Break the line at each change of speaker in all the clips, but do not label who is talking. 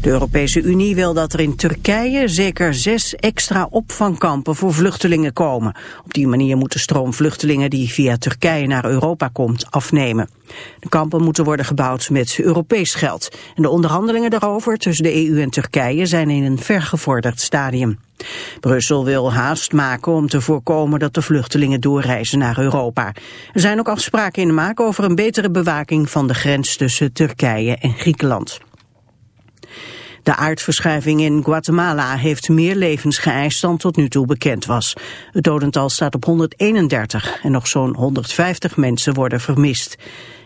De Europese Unie wil dat er in Turkije zeker zes extra opvangkampen voor vluchtelingen komen. Op die manier moet de stroom vluchtelingen die via Turkije naar Europa komt afnemen. De kampen moeten worden gebouwd met Europees geld. En de onderhandelingen daarover tussen de EU en Turkije zijn in een vergevorderd stadium. Brussel wil haast maken om te voorkomen dat de vluchtelingen doorreizen naar Europa. Er zijn ook afspraken in de maak over een betere bewaking van de grens tussen Turkije en Griekenland. De aardverschuiving in Guatemala heeft meer levens geëist dan tot nu toe bekend was. Het dodental staat op 131 en nog zo'n 150 mensen worden vermist.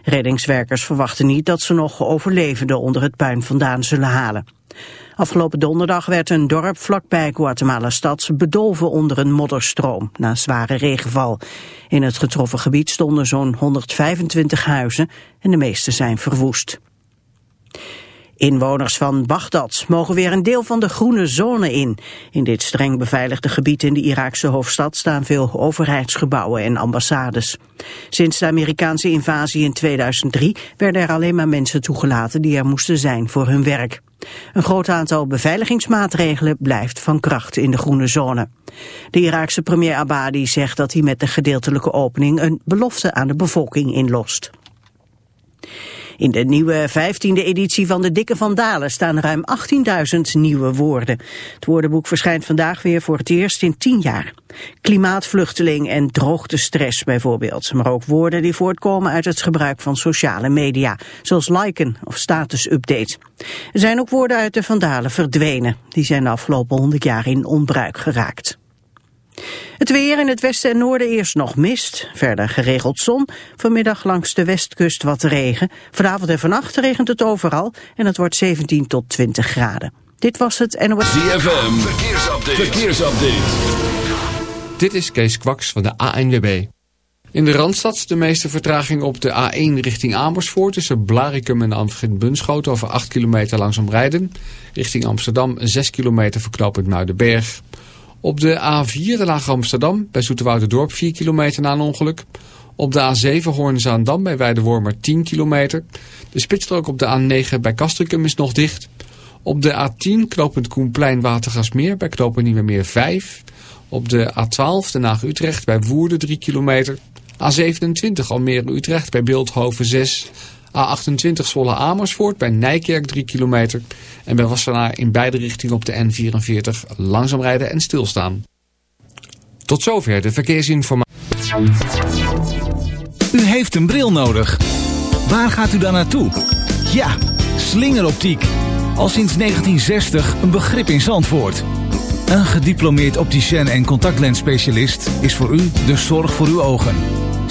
Reddingswerkers verwachten niet dat ze nog overlevenden onder het puin vandaan zullen halen. Afgelopen donderdag werd een dorp vlakbij Guatemala-stad bedolven onder een modderstroom na zware regenval. In het getroffen gebied stonden zo'n 125 huizen en de meeste zijn verwoest. Inwoners van Bagdad mogen weer een deel van de groene zone in. In dit streng beveiligde gebied in de Iraakse hoofdstad staan veel overheidsgebouwen en ambassades. Sinds de Amerikaanse invasie in 2003 werden er alleen maar mensen toegelaten die er moesten zijn voor hun werk. Een groot aantal beveiligingsmaatregelen blijft van kracht in de groene zone. De Iraakse premier Abadi zegt dat hij met de gedeeltelijke opening een belofte aan de bevolking inlost. In de nieuwe vijftiende editie van de Dikke Vandalen staan ruim 18.000 nieuwe woorden. Het woordenboek verschijnt vandaag weer voor het eerst in tien jaar. Klimaatvluchteling en droogtestress bijvoorbeeld. Maar ook woorden die voortkomen uit het gebruik van sociale media. Zoals liken of status-update. Er zijn ook woorden uit de Vandalen verdwenen. Die zijn de afgelopen honderd jaar in onbruik geraakt. Het weer in het westen en noorden eerst nog mist. Verder geregeld zon. Vanmiddag langs de westkust wat regen. Vanavond en vannacht regent het overal. En het wordt 17 tot 20 graden. Dit was het NOS...
ZFM. Verkeersupdate. Verkeersupdate.
Dit is Kees Kwaks van de ANWB. In de Randstad de meeste vertraging op de A1 richting Amersfoort... tussen Blarikum en Amsterdam Bunschoten over 8 kilometer langzaam rijden. Richting Amsterdam 6 kilometer verknopend Muidenberg... Op de A4 de Laag Amsterdam bij Dorp 4 kilometer na een ongeluk. Op de A7 Hoorn-Zaandam bij Weidewormer 10 kilometer. De spitsstrook op de A9 bij Castricum is nog dicht. Op de A10 knooppunt Koenplein Watergasmeer bij knooppunt meer 5. Op de A12 Den Haag-Utrecht bij Woerden 3 kilometer. A27 Almere-Utrecht bij Beeldhoven 6. A28 Zwolle Amersfoort bij Nijkerk 3 kilometer. En bij Wassenaar in beide richtingen op de N44 langzaam rijden en stilstaan. Tot zover de verkeersinformatie.
U heeft een bril nodig. Waar gaat u dan naartoe? Ja, slingeroptiek. Al sinds 1960 een begrip in Zandvoort. Een gediplomeerd opticien en contactlensspecialist is voor u de zorg voor uw ogen.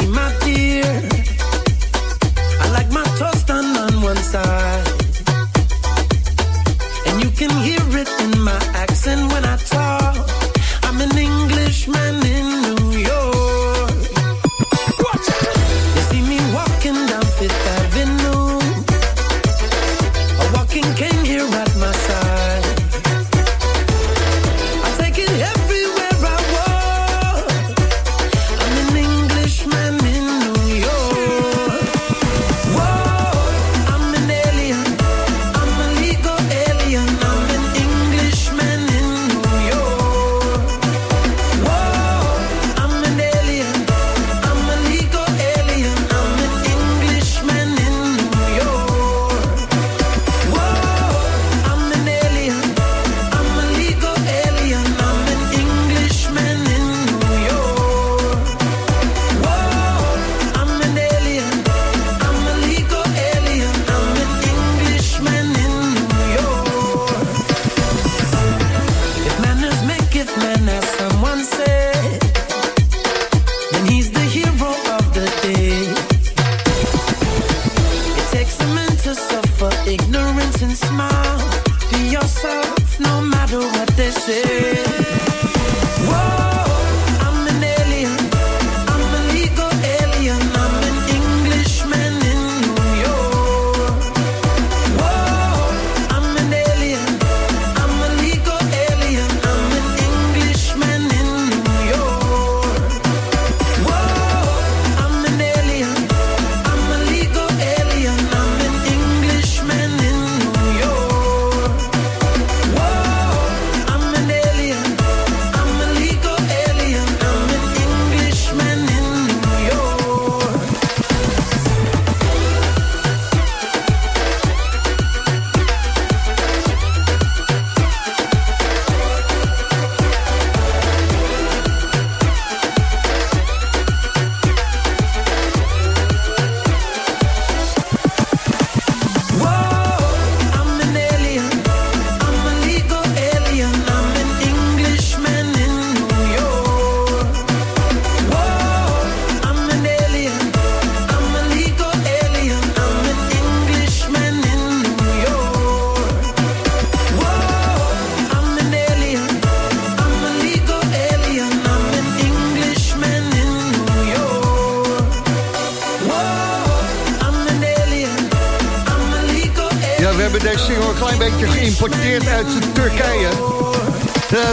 My dear. I like my toast done on one side.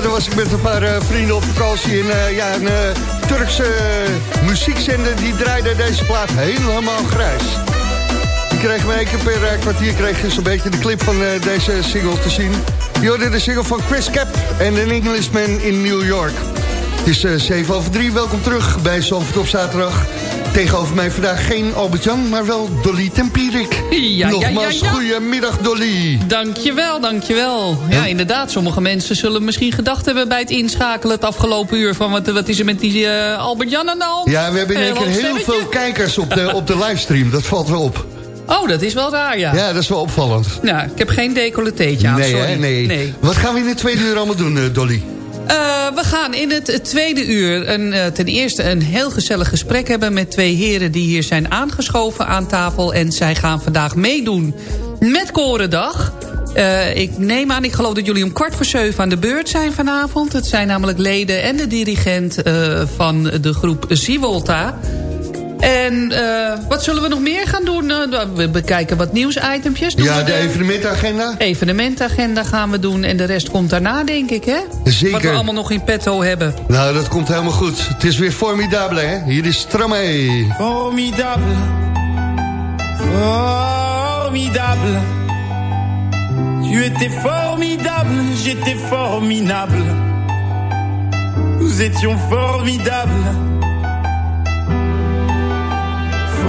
Daar was ik met een paar eh, vrienden op vakantie. En eh, ja, een eh, Turkse muziekzender die draaide deze plaat helemaal grijs. Die kreeg me één keer per kwartier kreeg je zo'n beetje de clip van deze single te zien. Je hoorde de single van Chris Cap en An Englishman in New York. Het is eh 7 over 3, welkom terug bij Zandvoort op zaterdag. Tegenover mij vandaag geen Albert-Jan, maar wel Dolly Tempierik.
Ja, ja,
Nogmaals,
ja, ja.
goedemiddag Dolly.
Dankjewel, dankjewel. Ja, inderdaad, sommige mensen zullen misschien gedacht hebben... bij het inschakelen het afgelopen uur... van wat, wat is er met die eh, Albert-Jan aan de hand?
Ja, we hebben in één keer heel veel kijkers op de, op de livestream. Dat valt wel op.
Oh, dat is wel raar, ja.
Ja, dat is wel opvallend.
Nou, ik heb geen decolleteetje aan,
nee,
sorry.
hè? Nee.
nee.
Wat gaan we in de tweede uur allemaal doen, eh, Dolly?
Eh, we gaan in het, tweede uur een, eh, ten eerste een heel gezellig gesprek hebben... met twee heren die hier zijn aangeschoven aan tafel. En zij gaan vandaag meedoen met Korendag. Eh, ik neem aan, ik geloof dat jullie om kwart voor zeven aan de beurt zijn vanavond. Het zijn namelijk leden en de dirigent van de groep Zivolta. En eh, wat zullen we nog meer gaan doen? Eh, we bekijken wat nieuwsitempjes. Doen
Ja, de evenementagenda.
evenementagenda gaan we doen. En de rest komt daarna, denk ik, hè?
Zeker.
Wat we allemaal nog in petto hebben.
Nou, dat komt helemaal goed. Het is weer formidabele, hè? Hier is Stramé.
Formidable. Formidable. Tu étais formidable, j'étais formidable. Nous étions formidables.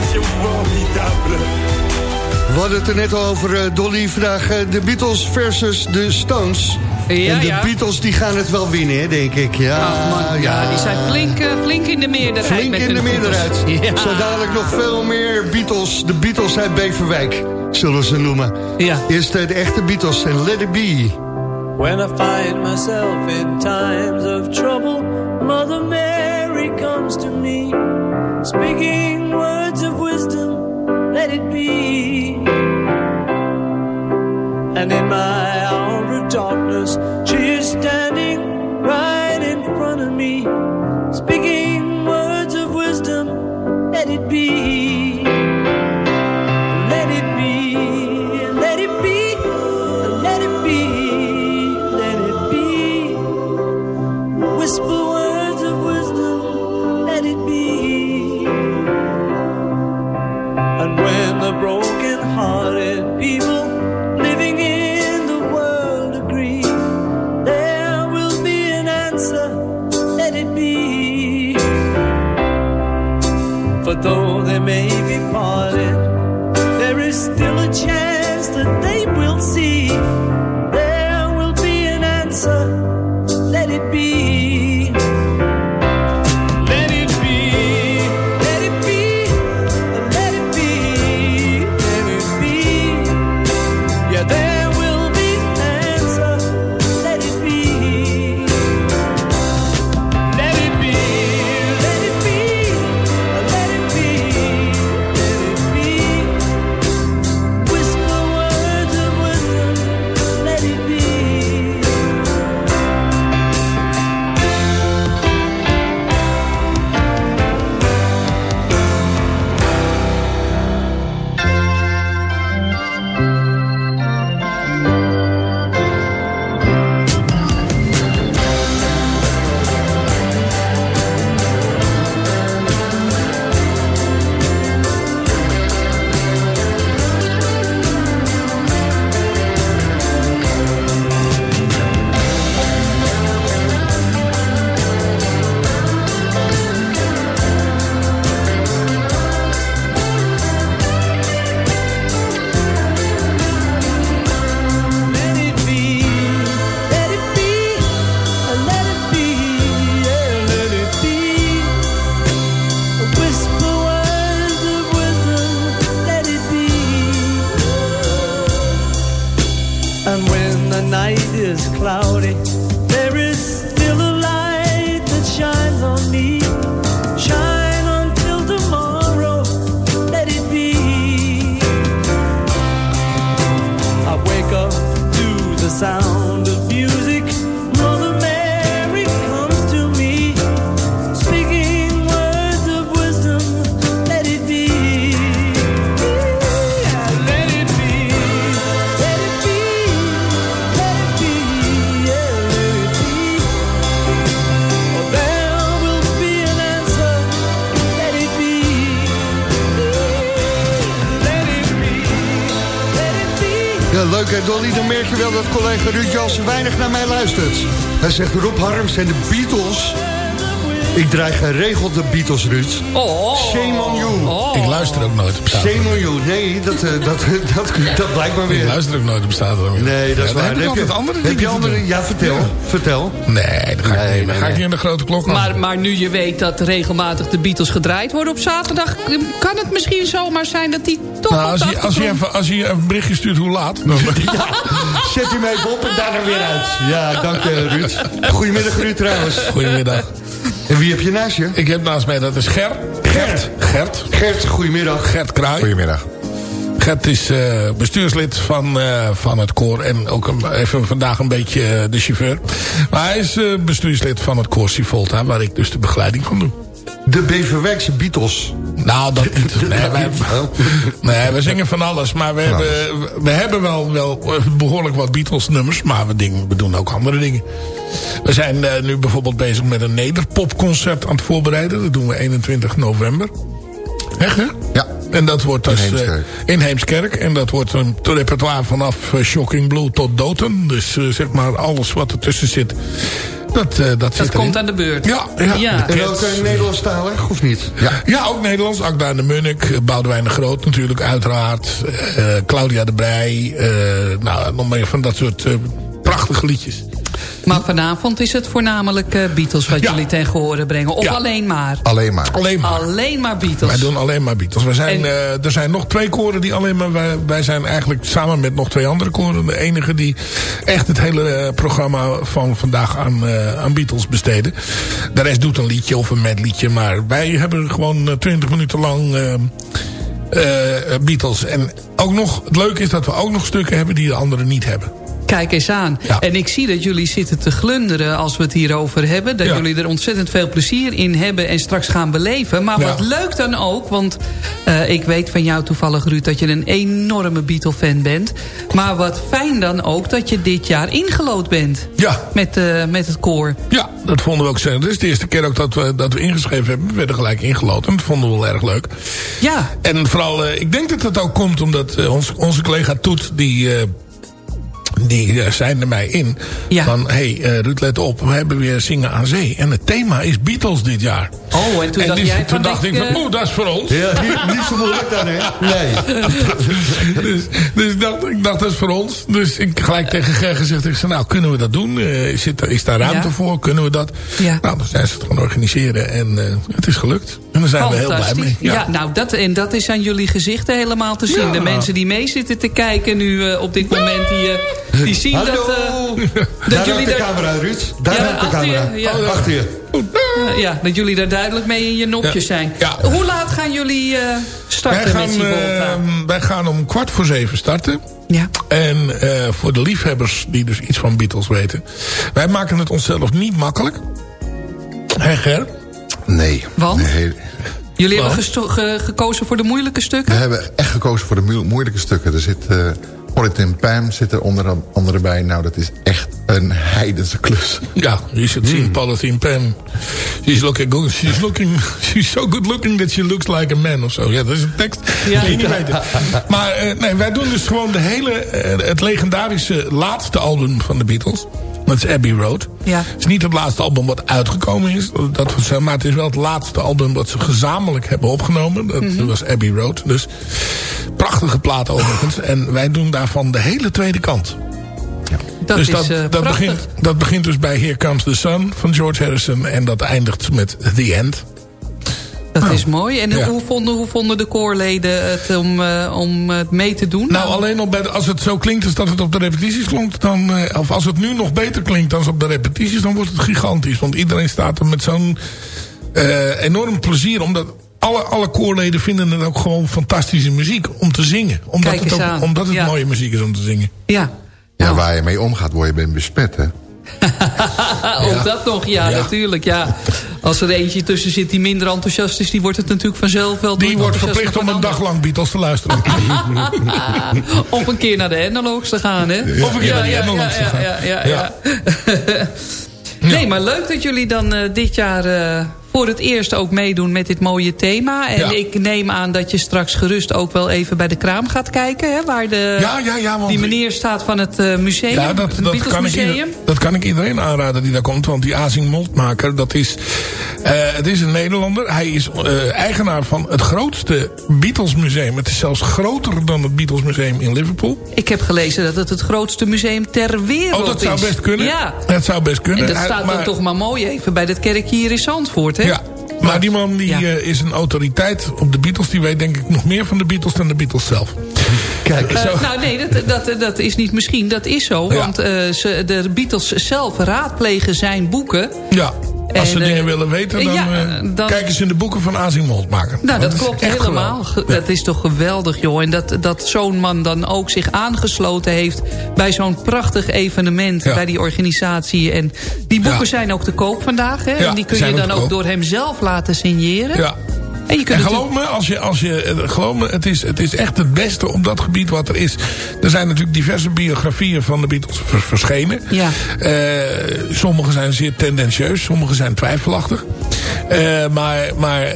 Étions formidables.
We hadden het er net al over, eh, Dolly, vandaag eh, de Beatles versus de Stones.
Ja,
en de
ja.
Beatles die gaan het wel winnen, hè, denk ik. Ja,
Ach, man, ja, die zijn flink, eh, flink in de meerderheid.
Flink
met
in
hun
de meerderheid.
Ja.
Zo dadelijk nog veel meer Beatles. De Beatles uit Beverwijk, zullen ze noemen.
Ja.
Eerst de echte Beatles en Let It Be.
When I find myself in times of trouble, Mother Mary comes to me, speaking words it be. And in my hour of darkness, she is standing right in front of me, speaking
zegt, Rob Harms en de Beatles... Ik draai geregeld de Beatles, Ruud.
Oh.
Shame on you.
Ik luister ook nooit op zaterdag.
Shame on you. Nee, dat, eh, dat, dat, dat, blijkt maar
Ik
weer.
luister ook nooit op zaterdag.
Nee, dat is
Ja,
waar.
Heb ik altijd
je,
andere
heb
dingen
je andere. Ja, vertel.
Ja.
Vertel.
Nee, dan ga, ik,
Nee,
niet,
nee,
ga ik niet in de grote klok
Maar, maar nu je weet dat regelmatig de Beatles gedraaid worden op zaterdag... kan het misschien zomaar zijn dat die toch
Nou, als, je, als, je even, als je een berichtje stuurt hoe laat... Dan,
Zet hem even op en daarna weer uit. Ja, dank je, Ruud. Goedemiddag, Ruud, trouwens.
Goedemiddag.
En wie heb je naast je?
Ik heb naast mij, dat is Ger. Gert. Gert.
Gert, goedemiddag.
Gert Kruij.
Goedemiddag.
Gert is eh, bestuurslid van, eh, van het koor. En ook een, even vandaag een beetje eh, de chauffeur. Maar hij is eh, bestuurslid van het koor Sivolta. Waar ik dus de begeleiding van doe.
De Beverwijkse Beatles.
Nou, dat niet. Nee, wij, nee, we zingen van alles. Maar we, hebben, we hebben wel, wel behoorlijk wat Beatles nummers. Maar we, dingen, we doen ook andere dingen. We zijn eh, nu bijvoorbeeld bezig met een nederpopconcert aan het voorbereiden. Dat doen we 21 november. Echt, hè?
Ja.
En dat wordt dus eh,
Heemskerk.
in Heemskerk. En dat wordt een repertoire vanaf eh, Shocking Blue tot Doten. Dus eh, zeg maar alles wat ertussen zit. Dat, eh, dat,
Dat
zit
komt
erin.
aan de beurt.
Ja, ja.
Ja.
En ook uh, Nederlandstalig, of niet?
Ja.
Ja, ook Nederlands. Akda de Munnik, eh, Boudewijn de Groot natuurlijk, uiteraard. eh, Claudia de Brij. eh, nou, nog meer van dat soort prachtige liedjes.
Maar vanavond is het voornamelijk eh, Beatles wat
Ja.
jullie ten gehore brengen. Of
Ja.
alleen maar?
Alleen maar.
Alleen maar.
Alleen maar Beatles.
Wij doen alleen maar Beatles. We zijn,
En-
eh, er zijn nog twee koren die alleen maar... Wij, wij zijn eigenlijk samen met nog twee andere koren... de enige die echt het hele eh, programma van vandaag aan, eh, aan Beatles besteden. De rest doet een liedje of een medliedje. Maar wij hebben gewoon twintig minuten lang... Beatles. En ook nog, het leuke is dat we ook nog stukken hebben die de anderen niet hebben.
Kijk eens aan.
Ja.
En ik zie dat jullie zitten te glunderen als we het hierover hebben. Dat
Ja.
jullie er ontzettend veel plezier in hebben en straks gaan beleven. Maar
Ja.
wat leuk dan ook, want eh, ik weet van jou toevallig Ruud... dat je een enorme Beatle-fan bent. Maar wat fijn dan ook dat je dit jaar ingelood bent.
Ja.
Met, eh, met het koor.
Ja, dat vonden we ook. zo. Dit is de eerste keer ook dat we, dat we ingeschreven hebben. We werden gelijk ingeloten. Dat vonden we wel erg leuk.
Ja,
En vooral, eh, ik denk dat het ook komt omdat onze collega Toet... die, die eh, zijn er mij in.
Ja.
Van, hé hey, eh, Ruud, let op. We hebben weer Zingen aan Zee. En het thema is Beatles dit jaar.
Oh, en toen dacht
die-
jij
toen
van,
dacht ik, van,
eh,
oeh, dat is voor ons.
Ja, niet, niet zo moeilijk dan, hè? Nee.
dus dus ik, dacht, ik dacht, dat is voor ons. Dus ik gelijk tegen Ger gezegd, ik zei, nou, kunnen we dat doen? Eh, is, het, is daar ruimte
Ja.
voor? Kunnen we dat?
Ja.
Nou, dan zijn ze het gaan organiseren. En eh, het is gelukt. En daar zijn we heel blij mee.
Ja. nou, dat, en dat is aan jullie gezichten helemaal te zien.
Ja.
De mensen die mee zitten te kijken nu eh, op dit moment... die, eh, die zien
Hallo.
dat, eh,
Daar
dat
hangt
jullie
de
daar...
camera, Ruud. Daar
Ja,
de
je,
camera.
ja.
Oh, achter je.
Eh, ja, dat jullie daar duidelijk mee in je nopjes
Ja.
zijn.
Ja.
Hoe laat gaan jullie eh,
Wij
starten
gaan,
met Sivolta?
eh, wij gaan om kwart voor zeven starten.
ja.
En eh, voor de liefhebbers die dus iets van Beatles weten. Wij maken het onszelf niet makkelijk. Hè Ger?
Nee.
Want?
Nee.
Jullie hebben ge- gekozen voor de moeilijke
We
stukken?
hebben echt gekozen voor de moe- moeilijke stukken. Er zit... eh Politin Pam zit er onder andere bij. Nou, dat is echt een heidense klus.
Ja, je zit zien Palatine Pam. She's looking good. She's looking. She's so good looking that she looks like a man of zo. Ja, dat is een tekst.
Ja.
Die je niet weten. Maar eh, nee, wij doen dus gewoon de hele, eh, het legendarische laatste album van de Beatles. Dat is Abbey Road.
Ja.
Het is niet het laatste album wat uitgekomen is. Dat, was, maar het is wel het laatste album wat ze gezamenlijk hebben opgenomen. Dat
Mhm.
was Abbey Road. Dus prachtige plaat overigens. En wij doen daarvan de hele tweede kant.
Dat
dus
is
dat,
eh,
dat, begint, dat begint dus bij Here Comes the Sun van George Harrison. En dat eindigt met The End.
Dat is mooi. En
Ja.
hoe, vonden, hoe vonden de koorleden het om, eh, om het mee te doen?
Nou, alleen al bij de- als het zo klinkt als dat het op de repetities klonk... Dan, eh, of als het nu nog beter klinkt dan op de repetities... dan wordt het gigantisch. Want iedereen staat er met zo'n eh, enorm plezier. Omdat alle, alle koorleden vinden het ook gewoon fantastische muziek om te zingen. Omdat
Kijk
het, ook, omdat het
Ja.
mooie muziek is om te zingen.
Ja.
Ja, waar je mee omgaat, word je bent besmet, hè?
Ook dat nog, ja,
Ja.
natuurlijk. Ja. Als er eentje tussen zit die minder enthousiast is... die wordt het natuurlijk vanzelf wel...
Die wordt verplicht om een dag lang Beatles te luisteren.
Of een keer naar de analogs te gaan, hè?
Of een keer naar de
ja,
analogs
ja,
te gaan.
Ja, ja, ja, ja. Nee, maar leuk dat jullie dan eh, dit jaar... eh, voor het eerst ook meedoen met dit mooie thema. En
Ja.
ik neem aan dat je straks gerust ook wel even bij de kraam gaat kijken. Hè, waar de,
Ja, ja, ja, want-
die meneer staat van het eh, museum.
Ja, dat,
het
dat, kan ik
Museum.
ieder- dat kan ik iedereen aanraden die daar komt. Want die Azing Moltmaker, dat is, eh, het is een Nederlander. Hij is eh, eigenaar van het grootste Beatles museum. Het is zelfs groter dan het Beatles museum in Liverpool.
Ik heb gelezen dat het het grootste museum ter wereld
Oh, dat zou
is.
best kunnen.
Ja.
Dat zou best kunnen.
En dat
Hij-
staat
maar-
dan toch maar mooi even bij dat kerkje hier in Zandvoort, hè?
Ja, maar die man die, eh, is een autoriteit op de Beatles. Die weet denk ik nog meer van de Beatles dan de Beatles zelf.
Kijk,
Eh, nou nee, dat, dat, dat is niet misschien, dat is zo.
Ja.
Want eh, ze, de Beatles zelf raadplegen zijn boeken.
Ja, als ze
En, eh,
dingen willen weten, dan,
ja, dan-
kijken ze in de boeken van Azing Moltmaker.
Nou, dat klopt helemaal.
geweldig.
Dat is toch geweldig, joh. En dat, dat zo'n man dan ook zich aangesloten heeft... bij zo'n prachtig evenement,
Ja.
bij die organisatie. En die boeken
Ja.
zijn ook te koop vandaag, hè?
Ja,
en die kun je dan ook door hem zelf laten signeren.
Ja.
En je kunt
En
natuurlijk-
geloof me, als je, als je, eh, geloof me het, is, het is echt het beste op dat gebied wat er is. Er zijn natuurlijk diverse biografieën van de Beatles vers- verschenen.
Ja.
Eh, sommige zijn zeer tendentieus, sommige zijn twijfelachtig. Eh, maar maar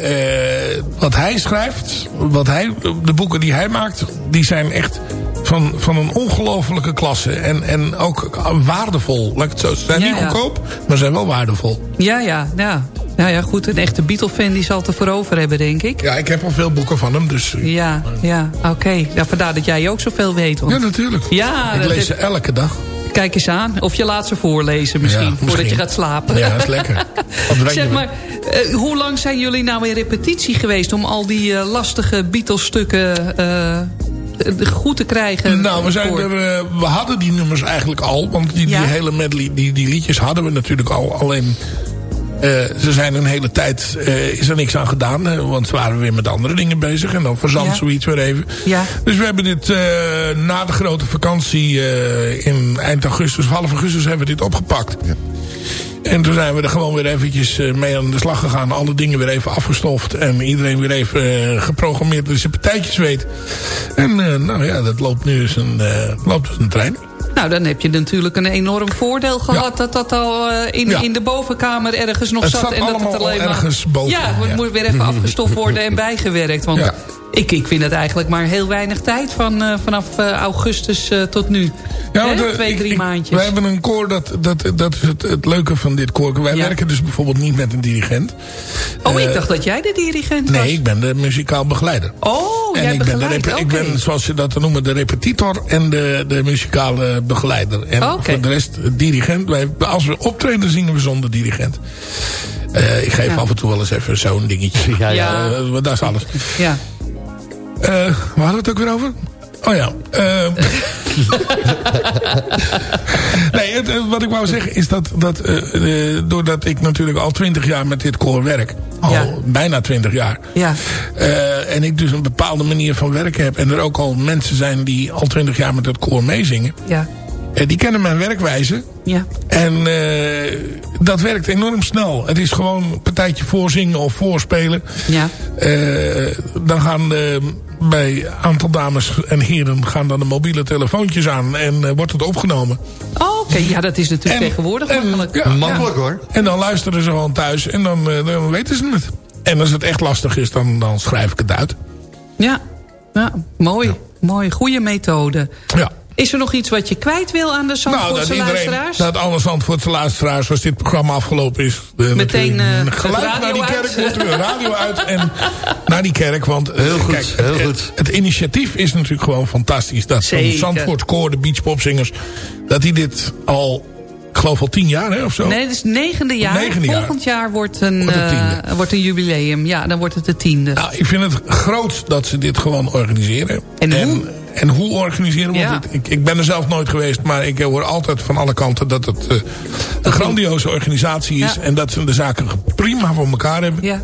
wat hij schrijft, wat hij, de boeken die hij maakt, die zijn echt van, van een ongelofelijke klasse. En, en ook waardevol. Laat ik het zo zeggen. Ze zijn
Ja,
niet
ja.
goedkoop, maar ze zijn wel waardevol.
Ja, ja, ja. Nou ja, goed, een echte Beatle-fan die zal het ervoor over hebben, denk ik.
Ja, ik heb al veel boeken van hem, dus... eh,
Ja, ja, oké. Ja, vandaar dat jij ook zoveel weet. Want...
Ja, natuurlijk.
Ja,
ik lees
heb-
ze elke dag.
Kijk eens aan. Of je laat ze voorlezen misschien,
Ja,
voordat je gaat slapen.
Ja, dat is lekker.
Zeg maar, eh, hoe lang zijn jullie nou in repetitie geweest... om al die eh, lastige Beatles-stukken goed te krijgen?
Nou, we, zijn er, eh, we hadden die nummers eigenlijk al. Want die,
Ja.
die hele medley, die, die liedjes hadden we natuurlijk al. Alleen, eh, ze zijn een hele tijd, eh, is er niks aan gedaan. hè, want ze waren weer met andere dingen bezig. En dan verzandt
Ja.
zoiets weer even.
Ja.
Dus we hebben dit eh, na de grote vakantie eh, in eind augustus, half augustus hebben we dit opgepakt. En toen zijn we er gewoon weer eventjes eh, mee aan de slag gegaan. Alle dingen weer even afgestoft. En iedereen weer even eh, geprogrammeerd dat zijn partijtjes weet. En eh, nou ja, dat loopt nu eens een, eh, loopt als een trein.
Nou, dan heb je natuurlijk een enorm voordeel gehad... dat dat al in,
Ja.
in de bovenkamer ergens nog
Het
zat.
zat
en dat het
al
alleen maar...
ergens boven,
Ja, het
ja.
moet weer even afgestoft worden en bijgewerkt. Want
Ja.
Ik, ik vind het eigenlijk maar heel weinig tijd... Van, eh, vanaf eh, augustus eh, tot nu.
Eh,
Twee,
ik-
drie
ik-
maandjes.
Wij hebben een koor, dat, dat, dat is het, het leuke van dit koor. Wij
Ja.
werken dus bijvoorbeeld niet met een dirigent.
Oh, ik dacht dat jij de dirigent was.
Nee, ik ben de muzikaal begeleider.
Oh,
en
jij
ik ben, de ik ben, zoals ze dat noemen, de repetitor en de, de muzikale begeleider. En voor de rest, de dirigent. Wij, als we optreden, zingen we zonder dirigent. Eh, ik geef
Ja.
af en toe wel eens even zo'n dingetje.
Ja, ja.
Dat is alles.
Ja.
Eh, waar hadden we het ook weer over? Oh ja. eh, nee, het, eh, wat ik wou zeggen is dat, dat eh, doordat ik natuurlijk al twintig jaar met dit koor werk. Al
Ja.
bijna twintig jaar.
Ja.
En ik dus een bepaalde manier van werken heb. En er ook al mensen zijn die al twintig jaar met het koor meezingen.
Ja.
Eh, die kennen mijn werkwijze.
Ja.
En eh, dat werkt enorm snel. Het is gewoon een partijtje voorzingen of voorspelen.
Ja.
Eh, dan gaan de, bij een aantal dames en heren gaan dan de mobiele telefoontjes aan. En eh, wordt het opgenomen.
Oh, oké. Ja, dat is natuurlijk tegenwoordig makkelijk.
Ja,
Makkelijk hoor.
En dan luisteren ze gewoon thuis. En dan, dan weten ze het. En als het echt lastig is, dan, dan schrijf ik het uit.
Ja. Ja, mooi. Mooi. Goede methode.
Ja.
Is er nog iets wat je kwijt wil aan de
Nou, dat
Zandvoortse
iedereen,
luisteraars?
dat alle Zandvoortse luisteraars, als dit programma afgelopen is... de-
Meteen, eh,
gelijk
het
naar die kerk,
uit.
moeten we radio uit en naar die kerk. Want eh,
Heel goed,
kijk,
heel
het,
goed.
Het, het initiatief is natuurlijk gewoon fantastisch. Dat zo'n
Zeker.
Zandvoort koor, de beachpopzingers... dat die dit al, ik geloof al tien jaar hè, of zo...
Nee, het is het negende jaar.
Negende.
Volgend jaar wordt een,
Wordt het tiende.
eh, wordt een jubileum. Ja, dan wordt het de tiende.
Nou, ik vind het groot dat ze dit gewoon organiseren.
En hoe?
En, hoe organiseren?
Ja.
het- ik, ik ben er zelf nooit geweest, maar ik hoor altijd van alle kanten dat het eh, een grandioze organisatie is.
Ja.
En dat ze de zaken prima voor elkaar hebben.
Ja,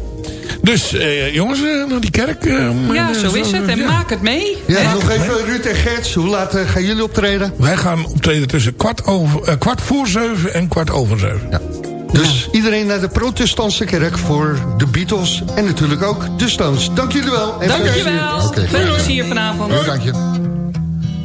Dus eh, jongens, eh, naar die kerk. eh,
ja zo is het. En
ja.
maak het mee.
Ja, nog even Ruud en Gerts. Hoe laat gaan jullie optreden?
Wij gaan optreden tussen kwart, over, kwart voor zeven en kwart over zeven.
Ja. Dus iedereen naar de protestantse kerk voor de Beatles en natuurlijk ook de Stones. Dank jullie wel. En plezier.
Dankjewel.
Oké,
Veel plezier vanavond.
Ja, dank je.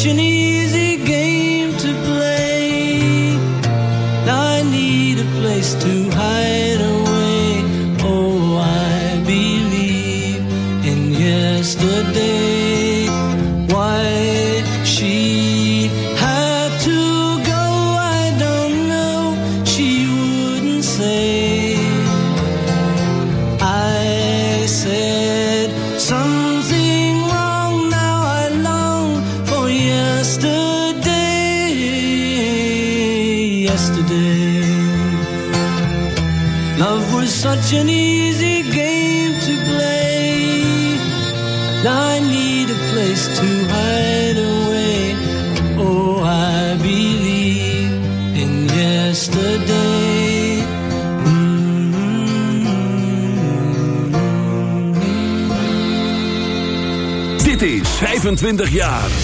watching
ja.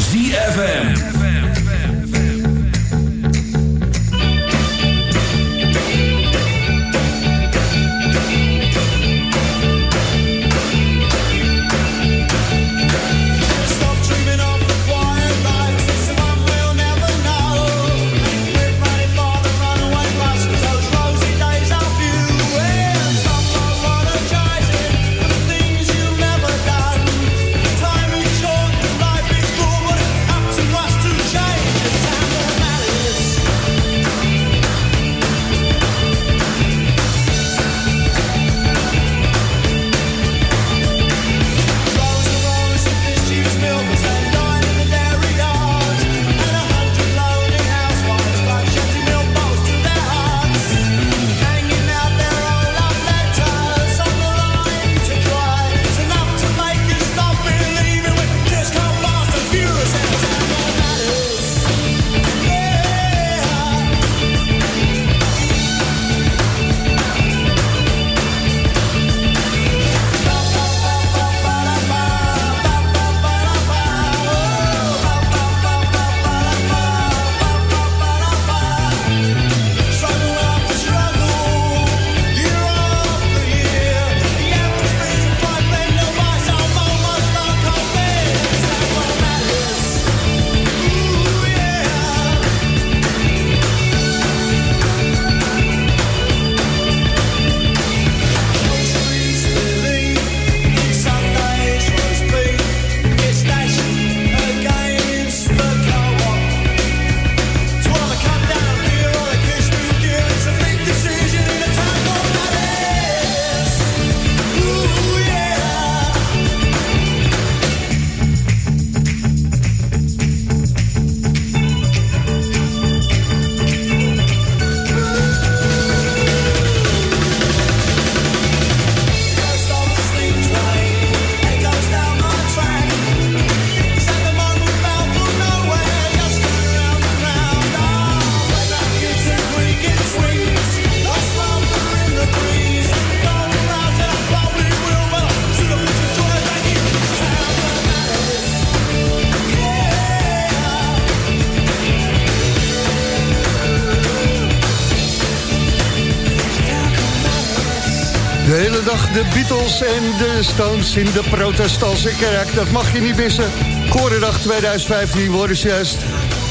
hele dag de Beatles en de Stones in de protestantse kerk. Dat mag je niet missen. Korendag 2015 worden ze juist.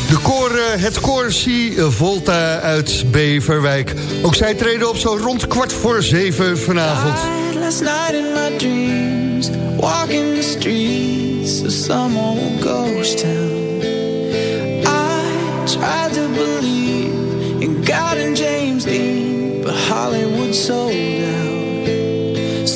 De koren, het koor Volta uit Beverwijk. Ook zij treden op zo rond kwart voor zeven vanavond.
Last night in my dreams, walking the streets of some old ghost town. I tried to believe in God and James Dean, but Hollywood sold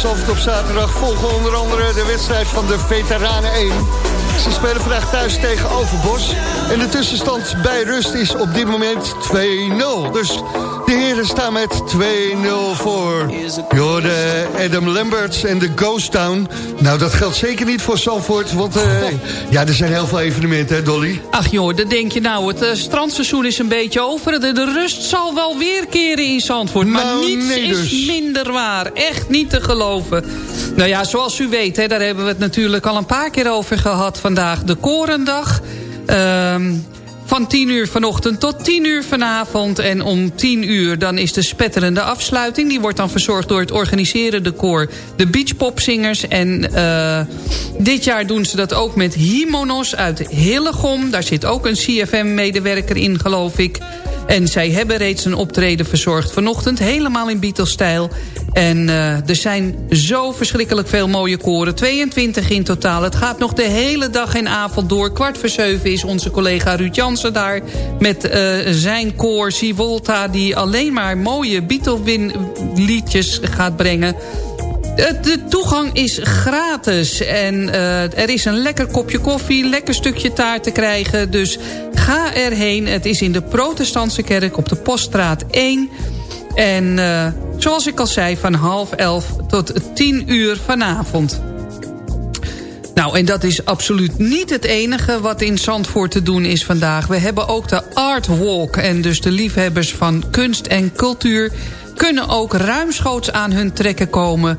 Zandvoort op zaterdag volgen onder andere de wedstrijd van de Veteranen 1. Ze spelen vandaag thuis tegen Overbos. En de tussenstand bij rust is op dit moment 2-0. Dus heren staan met 2-0 voor. Jorde Adam Lamberts en de Ghost Town. Nou, dat geldt zeker niet voor Zandvoort. Want uh, ja, er zijn heel veel evenementen, hè Dolly?
Ach joh, dan denk je nou, het uh, strandseizoen is een beetje over. De, de, rust zal wel weer keren in Zandvoort. Maar
nou,
niets
nee dus.
is minder waar. Echt niet te geloven. Nou ja, zoals u weet, hè, daar hebben we het natuurlijk al een paar keer over gehad vandaag. De Korendag. Ehm van 10 uur vanochtend tot 10 uur vanavond. En om 10 uur dan is de spetterende afsluiting. Die wordt dan verzorgd door het organiserende koor de Beachpopzingers. En uh, dit jaar doen ze dat ook met Himonos uit Hillegom. Daar zit ook een CFM-medewerker in, geloof ik. En zij hebben reeds een optreden verzorgd vanochtend. Helemaal in Beatles-stijl. En uh, er zijn zo verschrikkelijk veel mooie koren. 22 in totaal. Het gaat nog de hele dag en avond door. Kwart voor zeven is onze collega Ruud Jansen daar. Met uh, zijn koor Sivolta. Die alleen maar mooie Beatle-liedjes gaat brengen. De toegang is gratis en uh, er is een lekker kopje koffie, lekker stukje taart te krijgen. Dus ga erheen. Het is in de protestantse kerk op de Poststraat 1. En uh, zoals ik al zei, van half elf tot tien uur vanavond. Nou, en dat is absoluut niet het enige wat in Zandvoort te doen is vandaag. We hebben ook de Art Walk. En dus de liefhebbers van kunst en cultuur kunnen ook ruimschoots aan hun trekken komen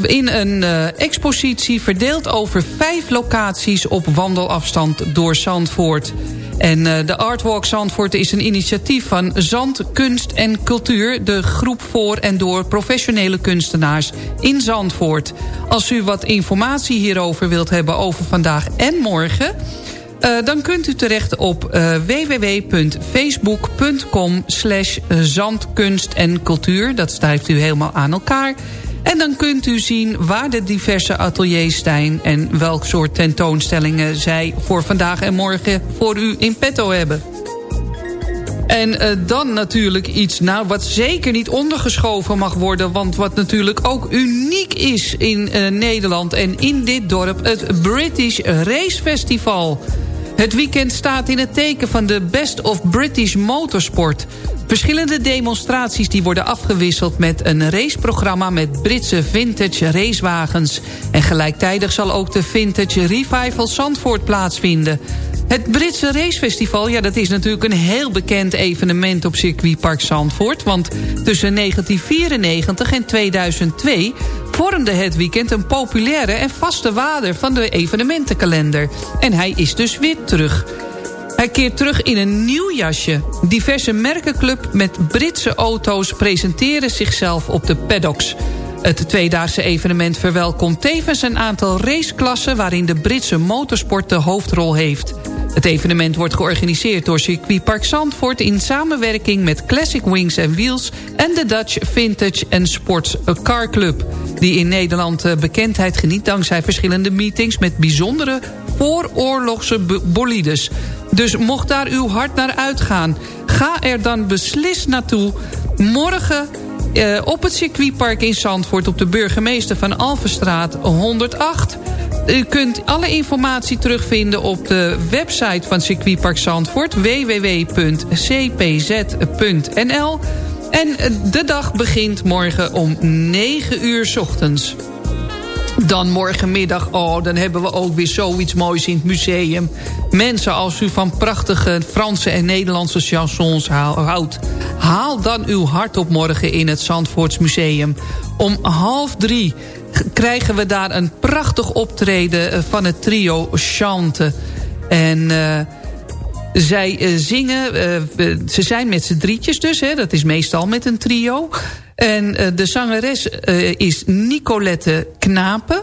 in een uh, expositie verdeeld over vijf locaties op wandelafstand door Zandvoort. En uh, de Artwalk Zandvoort is een initiatief van Zand, Kunst en Cultuur... de groep voor en door professionele kunstenaars in Zandvoort. Als u wat informatie hierover wilt hebben over vandaag en morgen... Uh, dan kunt u terecht op www.facebook.com slash zandkunst en cultuur. Dat schrijft u helemaal aan elkaar. En dan kunt u zien waar de diverse ateliers zijn... en welk soort tentoonstellingen zij voor vandaag en morgen voor u in petto hebben. En uh, dan natuurlijk iets nou, wat zeker niet ondergeschoven mag worden... want wat natuurlijk ook uniek is in uh, Nederland en in dit dorp... het British Race Festival. Het weekend staat in het teken van de Best of British Motorsport. Verschillende demonstraties die worden afgewisseld met een raceprogramma... met Britse vintage racewagens. En gelijktijdig zal ook de Vintage Revival Zandvoort plaatsvinden... Het Britse racefestival, ja, dat is natuurlijk een heel bekend evenement op circuitpark Zandvoort. Want tussen 1994 en 2002 vormde het weekend een populaire en vaste waarde van de evenementenkalender. En hij is dus weer terug. Hij keert terug in een nieuw jasje. Diverse merkenclub met Britse auto's presenteren zichzelf op de paddocks. Het tweedaagse evenement verwelkomt tevens een aantal raceklassen... waarin de Britse motorsport de hoofdrol heeft. Het evenement wordt georganiseerd door Circuitpark Zandvoort... in samenwerking met Classic Wings Wheels... en de Dutch Vintage and Sports Car Club... die in Nederland eh, bekendheid geniet dankzij verschillende meetings... met bijzondere vooroorlogse bolides. Dus mocht daar uw hart naar uitgaan... ga er dan beslist naartoe. Morgen uh, op het circuitpark in Zandvoort... op de burgemeester van Alvenstraat 108... U kunt alle informatie terugvinden op de website van Circuitpark Zandvoort... www.cpz.nl En de dag begint morgen om 9 uur s ochtends. Dan morgenmiddag, oh, dan hebben we ook weer zoiets moois in het museum. Mensen, als u van prachtige Franse en Nederlandse chansons houdt... haal dan uw hart op morgen in het Zandvoorts Museum. Om half drie krijgen we daar een prachtig optreden eh, van het trio Chante. En... Uh, zij uh, zingen, uh, ze zijn met z'n drietjes dus, hè, dat is meestal met een trio. En uh, de zangeres is Nicolette Knapen.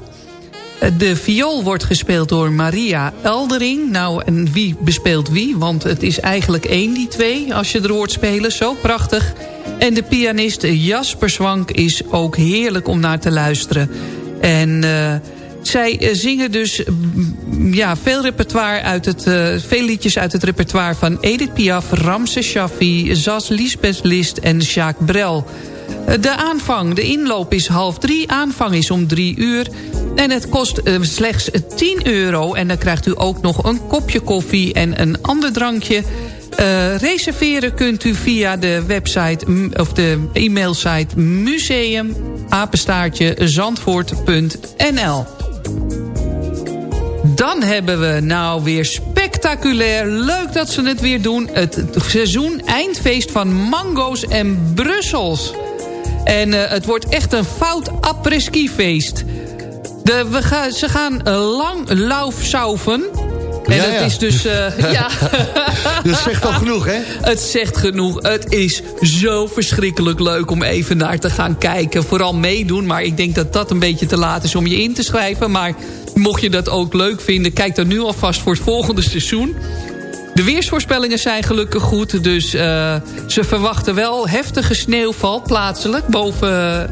de viool wordt gespeeld door Maria Eldering. Nou, en wie bespeelt wie? Want het is eigenlijk één, die twee, als je er hoort spelen. Zo prachtig. En de pianist Jasper Swank is ook heerlijk om naar te luisteren. En zij zingen dus mm, ja, veel, repertoire uit het, veel liedjes uit het repertoire van Edith Piaf, Ramse Shaffi, Zas Lisbeth List en Jacques Brel. De aanvang, de inloop is half drie, aanvang is om drie uur. En het kost uh, slechts 10 euro. En dan krijgt u ook nog een kopje koffie en een ander drankje. Uh, reserveren kunt u via de website of de e-mailsite museum. Dan hebben we nou weer spectaculair. Leuk dat ze het weer doen. Het seizoen eindfeest van mango's en Brussels. En uh, het wordt echt een fout après-ski feest. De, we gaan, ze gaan lang laufsaufen. En
Ja,
dat
ja.
is dus... eh, ja.
Dat zegt al genoeg, hè?
Het zegt genoeg. Het is zo verschrikkelijk leuk om even naar te gaan kijken. Vooral meedoen, maar ik denk dat dat een beetje te laat is om je in te schrijven. Maar mocht je dat ook leuk vinden, kijk dan nu alvast voor het volgende seizoen. De weersvoorspellingen zijn gelukkig goed. Dus eh, ze verwachten wel heftige sneeuwval plaatselijk... boven eh,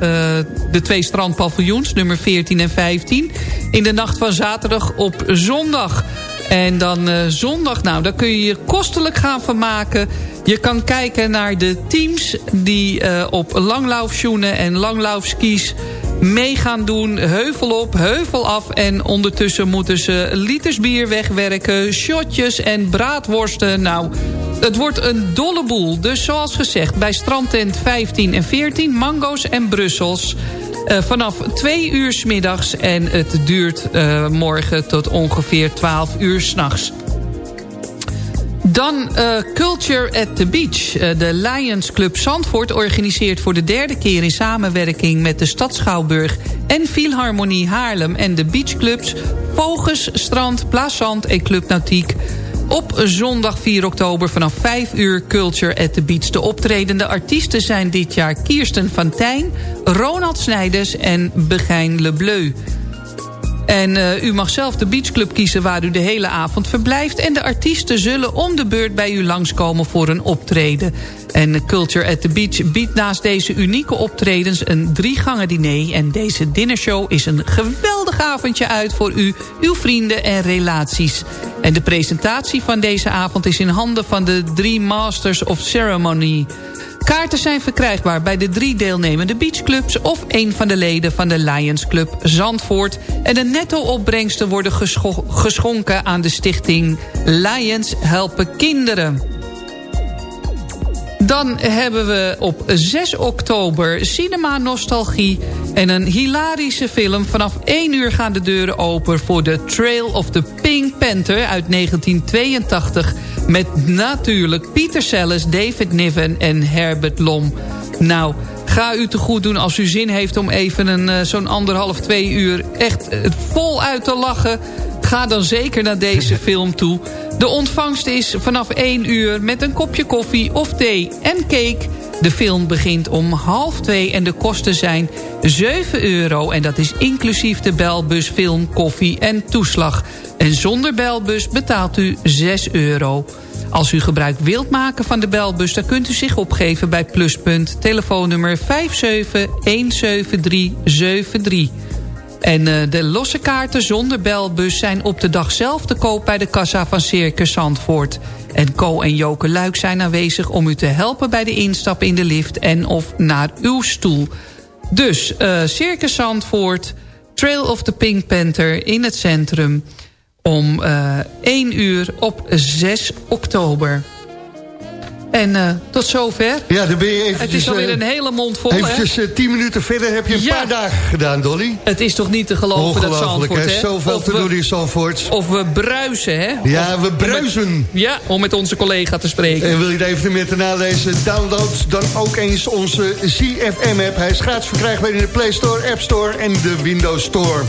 de twee strandpaviljoens, nummer 14 en 15... in de nacht van zaterdag op zondag. En dan eh, zondag, nou, daar kun je je kostelijk gaan vermaken. Je kan kijken naar de teams die op langlaufschoenen en langlaufskis mee gaan doen. Heuvel op, heuvel af. En ondertussen moeten ze liters bier wegwerken, shotjes en braadworsten. Nou, het wordt een dolle boel. Dus zoals gezegd, bij strandtent 15 en 14, mango's en Brussels... Uh, vanaf twee uur s middags en het duurt uh, morgen tot ongeveer 12 uur s'nachts. Dan uh, Culture at the Beach. Uh, de Lions Club Zandvoort organiseert voor de derde keer... in samenwerking met de Stad Schouwburg en Philharmonie Haarlem... en de beachclubs Vogels, Strand, Plazant en Club Nautiek... op zondag 4 oktober vanaf 5 uur Culture at the Beach. De optredende artiesten zijn dit jaar Kirsten van Tijn... Ronald Snijders en Begijn Lebleu. En uh, u mag zelf de beachclub kiezen waar u de hele avond verblijft. En de artiesten zullen om de beurt bij u langskomen voor een optreden. En Culture at the Beach biedt naast deze unieke optredens een drie gangen diner. En deze dinnershow is een geweldig avondje uit voor u, uw vrienden en relaties. En de presentatie van deze avond is in handen van de drie Masters of Ceremony... Kaarten zijn verkrijgbaar bij de drie deelnemende beachclubs... of een van de leden van de Lions Club Zandvoort. En de netto-opbrengsten worden gescho geschonken aan de stichting Lions Helpen Kinderen. Dan hebben we op 6 oktober Cinema Nostalgie... en een hilarische film. Vanaf 1 uur gaan de deuren open voor de Trail of the Pink Panther uit 1982... met natuurlijk Pieter Sellers, David Niven en Herbert Lom. Nou, ga u te goed doen als u zin heeft om even een uh, zo'n anderhalf, twee uur... echt uh, vol uit te lachen. Ga dan zeker naar deze film toe... De ontvangst is vanaf 1 uur met een kopje koffie of thee en cake. De film begint om half 2 en de kosten zijn 7 euro. En dat is inclusief de belbus, film, koffie en toeslag. En zonder belbus betaalt u 6 euro. Als u gebruik wilt maken van de belbus... dan kunt u zich opgeven bij Pluspunt. Telefoonnummer 5717373. En uh, de losse kaarten zonder belbus zijn op de dag zelf te koop... bij de kassa van Circus Zandvoort. En Co en Joke Luik zijn aanwezig om u te helpen... bij de instap in de lift en of naar uw stoel. Dus uh, Circus Zandvoort, Trail of the Pink Panther in het centrum... om uh, 1 uur op 6 oktober. En uh, tot zover.
Ja, dan ben je eventjes...
Het is alweer een hele mond vol,
Eventjes uh, tien minuten verder heb je een
ja.
paar dagen gedaan, Dolly.
Het is toch niet te geloven dat Zandvoort,
hè? Zoveel of te we, doen in Zandvoort.
Of we bruisen, hè?
Ja,
of,
we bruisen.
Om met, ja, om met onze collega te spreken.
En wil je het evenement nalezen? Download dan ook eens onze ZFM-app. Hij is gratis verkrijgbaar in de Play Store, App Store en de Windows Store.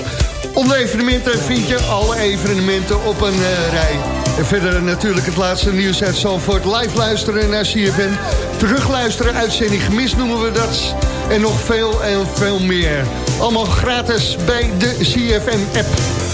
Onder evenementen vind je alle evenementen op een uh, rij. En verder natuurlijk het laatste nieuws uit Zalvoort. Live luisteren naar CFM. Terugluisteren, uitzending gemist noemen we dat. En nog veel en veel meer. Allemaal gratis bij de CFM-app.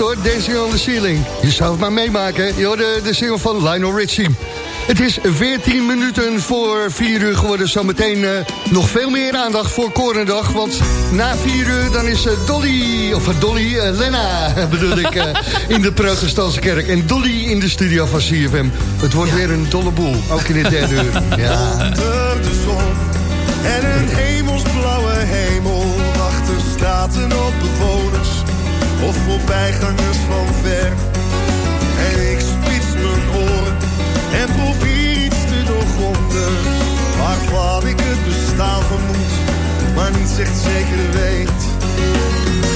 Hoor, Dancing on the Ceiling. Je zou het maar meemaken. Je hoorde de single van Lionel Richie. Het is 14 minuten voor 4 uur geworden. Zometeen uh, nog veel meer aandacht voor Korendag. Want na 4 uur dan is uh, Dolly, of uh, Dolly, Lena bedoel ik, in de protestantse kerk. En Dolly in de studio van CFM. Het wordt ja. weer een dolle boel, ook in het derde uur. Ja.
Onder de zon en een hemelsblauwe hemel. Wachten straten op bewoners of voorbijgangers van ver. En ik spits mijn oren en probeer iets te doorgronden. Waarvan ik het bestaan vermoed, maar niet zegt zeker weet.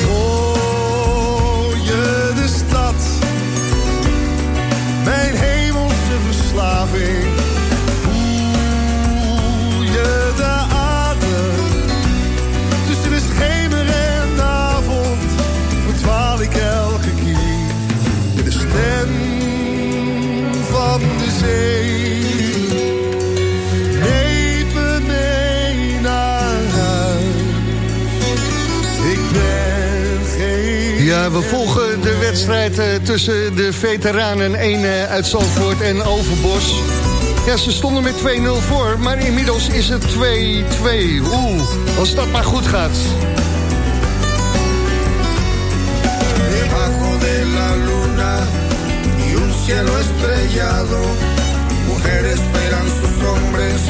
Hoor je de stad, mijn hemelse verslaving. Voel je de ik elke keer de stem van de zee. Me. Ik ben geen...
Ja, we volgen de wedstrijd uh, tussen de veteranen 1 uh, uit Zandvoort en Overbos. Ja, ze stonden met 2-0 voor, maar inmiddels is het 2-2. Oeh, als dat maar goed gaat.
Mujeres esperan sus hombres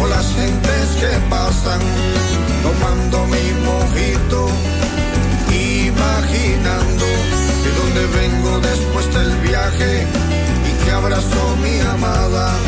o las gentes que pasan, tomando mi mojito, imaginando de dónde vengo después del viaje y que abrazo mi amada.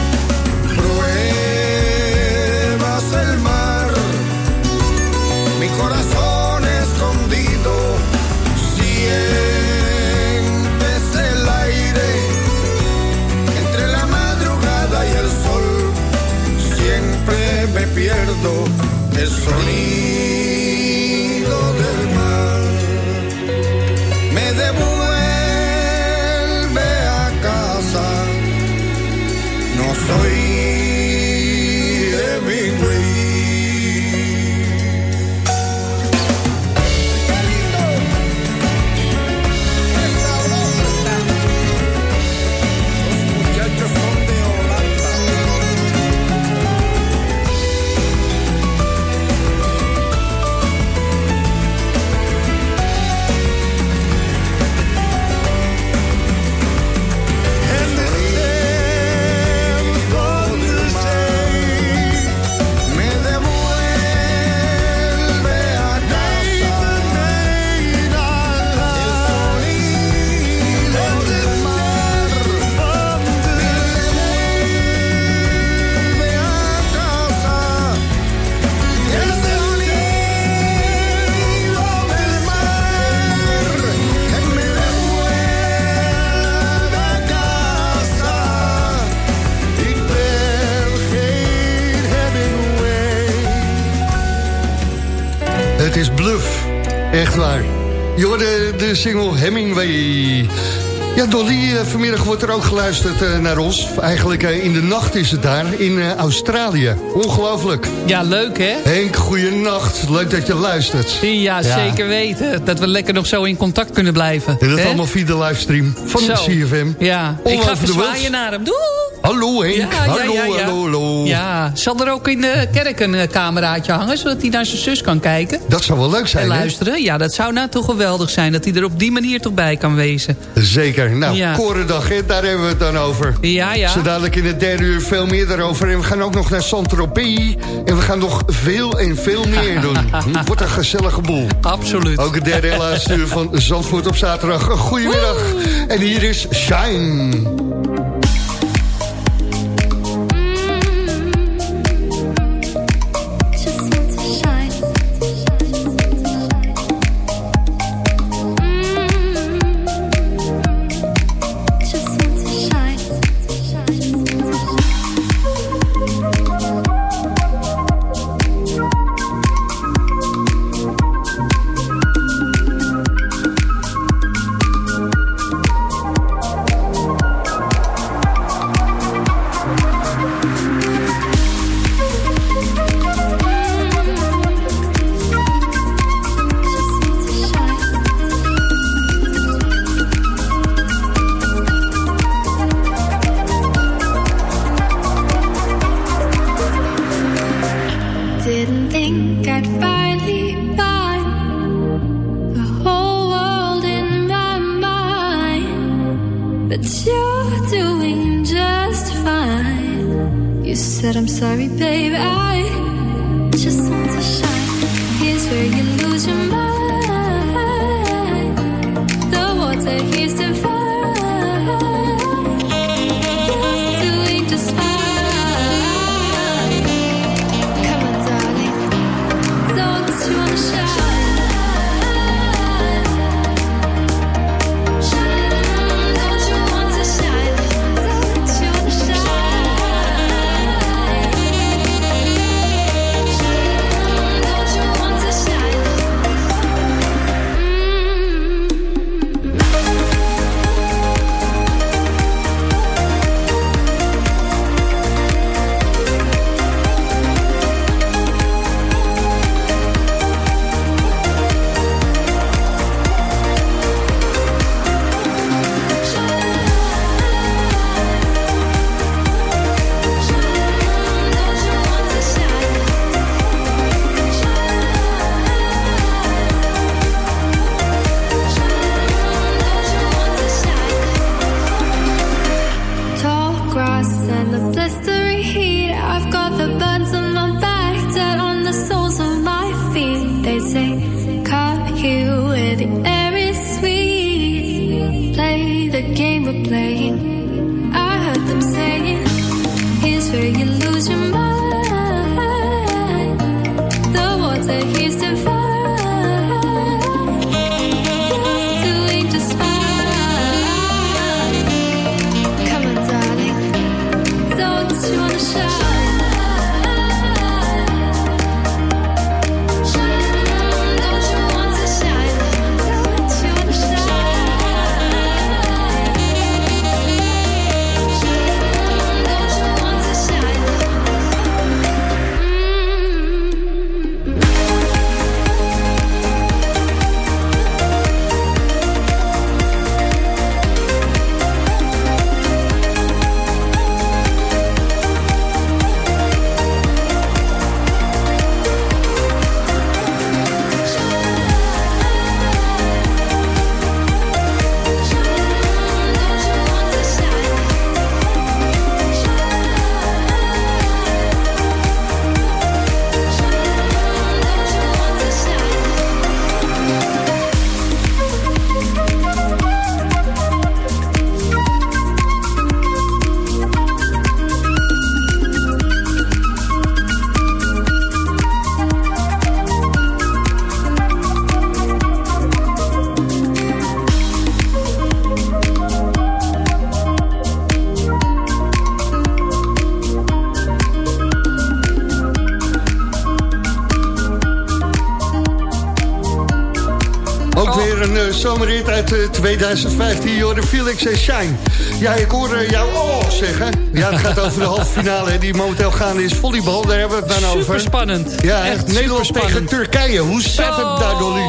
Vanmiddag wordt er ook geluisterd eh, naar ons. Eigenlijk eh, in de nacht is het daar, in eh, Australië. Ongelooflijk.
Ja, leuk hè?
Henk, goeienacht. Leuk dat je luistert.
Ja, zeker weten. Dat we lekker nog zo in contact kunnen blijven.
En dat allemaal via de livestream van
Zo.
de CFM.
Ja,
All
ik ga
over the world.
zwaaien naar hem. Doei!
Hallo Henk,
ja,
hallo,
ja, ja. Ja, zal er ook in de kerk een eh, cameraatje hangen... zodat hij naar zijn zus kan kijken
Dat zou wel leuk
en
zijn, hè?
luisteren? Ja, dat zou nou toch geweldig zijn... dat hij er op die manier toch bij kan wezen.
Zeker. Nou,
Ja.
Korendag, hè, daar hebben we het dan over.
Ja, ja.
Zo dadelijk in het derde uur veel meer daarover. En we gaan ook nog naar Saint-Tropez. En we gaan nog veel en veel meer doen. Het wordt een gezellige boel.
Absoluut.
Ook het derde en laatste uur van Zandvoort op zaterdag. Een Goedemiddag. En hier is Shine. 2015, Jordan Felix en Shine. Ja, ik hoor jou oh zeggen. Ja, het gaat over de halve finale die momenteel gaande is. Volleybal, daar hebben we het dan over.
Superspannend.
Ja,
Echt
Nederland
superspannend.
tegen Turkije. Hoe staat het daar, Dolly?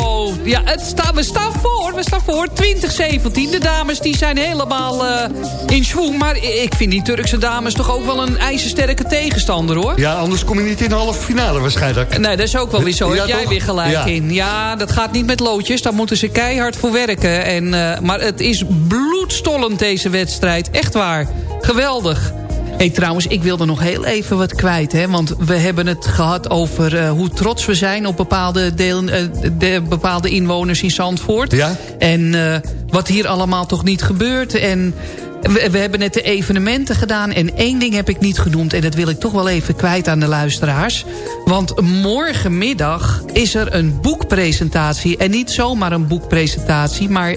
Ja, het we staan voor. We staan voor. 2017. De dames die zijn helemaal eh, in schwung. Maar ik vind die Turkse dames toch ook wel een ijzersterke tegenstander, hoor.
Ja, anders kom je niet in de halve finale waarschijnlijk.
Nee, dat is ook wel weer zo.
Ja,
Heb jij
toch?
weer gelijk
Ja.
in. Ja, dat gaat niet met loodjes. Daar moeten ze keihard voor werken. En, eh, maar het is bloedstollend deze wedstrijd. Echt waar. Geweldig. Hey, trouwens, ik wilde nog heel even wat kwijt. Hè? Want we hebben het gehad over eh, hoe trots we zijn... op bepaalde, deel, eh, de, bepaalde inwoners in Zandvoort.
Ja?
En eh, wat hier allemaal toch niet gebeurt. En we, we hebben net de evenementen gedaan. En één ding heb ik niet genoemd. En dat wil ik toch wel even kwijt aan de luisteraars. Want morgenmiddag is er een boekpresentatie. En niet zomaar een boekpresentatie. Maar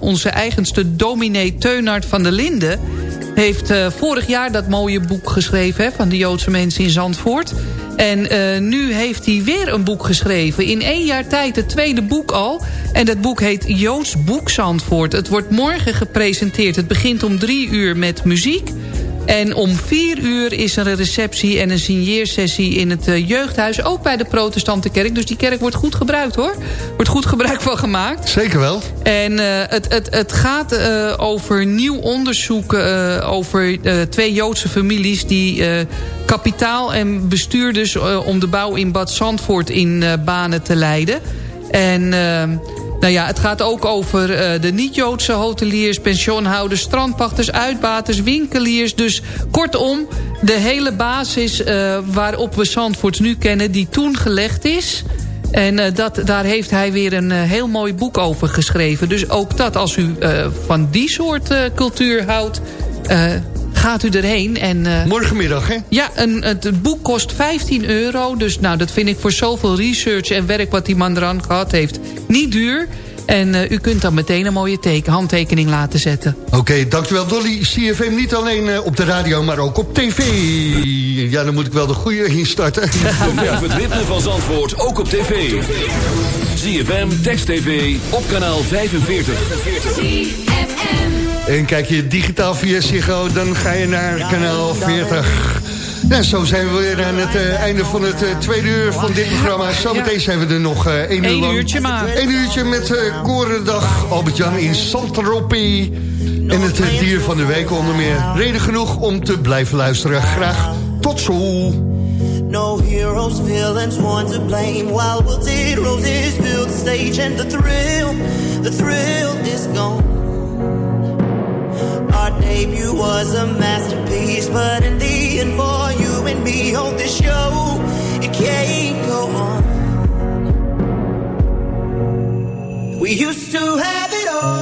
onze eigenste dominee Teunard van der Linden heeft eh, vorig jaar dat mooie boek geschreven... Hè, van de Joodse mensen in Zandvoort. En eh, nu heeft hij weer een boek geschreven. In één jaar tijd het tweede boek al. En dat boek heet Joods Boek Zandvoort. Het wordt morgen gepresenteerd. Het begint om drie uur met muziek. En om vier uur is er een receptie en een signeersessie in het eh, jeugdhuis. Ook bij de protestante kerk. Dus die kerk wordt goed gebruikt hoor. Wordt goed gebruik van gemaakt.
Zeker wel.
En uh, het, het, het gaat uh, over nieuw onderzoek uh, over twee Joodse families... die kapitaal en bestuurders om de bouw in Bad Zandvoort in banen te leiden. En Nou ja, het gaat ook over uh, de niet-Joodse hoteliers, pensioenhouders, strandpachters, uitbaters, winkeliers. Dus kortom, de hele basis uh, waarop we Zandvoort nu kennen, die toen gelegd is... En uh, dat, daar heeft hij weer een heel mooi boek over geschreven. Dus ook dat, als u van die soort cultuur houdt... gaat u erheen. En,
Morgenmiddag, hè?
Ja, een, het boek kost 15 euro. Dus nou, dat vind ik voor zoveel research en werk... wat die man eraan gehad heeft, niet duur... En uh, u kunt dan meteen een mooie teken, handtekening laten zetten.
Oké, okay, dankjewel Dolly. CFM niet alleen uh, op de radio, maar ook op tv. Ja, dan moet ik wel de goede instarten.
Ja, het ritme van Zandvoort, ook op tv. CFM, Text TV, op kanaal 45.
En kijk je digitaal via Ziggo, dan ga je naar kanaal 40. Nou, zo zijn we weer aan het uh, einde van het uh, tweede uur van dit programma. Zometeen zijn we er nog uh, één uur
Eén
lang.
uurtje maar.
Eén uurtje met uh, Korendag, Albert-Jan in Santropie. En het dier van de week onder meer. Reden genoeg om te blijven luisteren. Graag tot zo.
No heroes, villains, one to blame. While wilted roses fill the stage and the thrill, the thrill is gone. Debut was a masterpiece, but in the end, for you and me on this show, it can't go on. We used to have it all,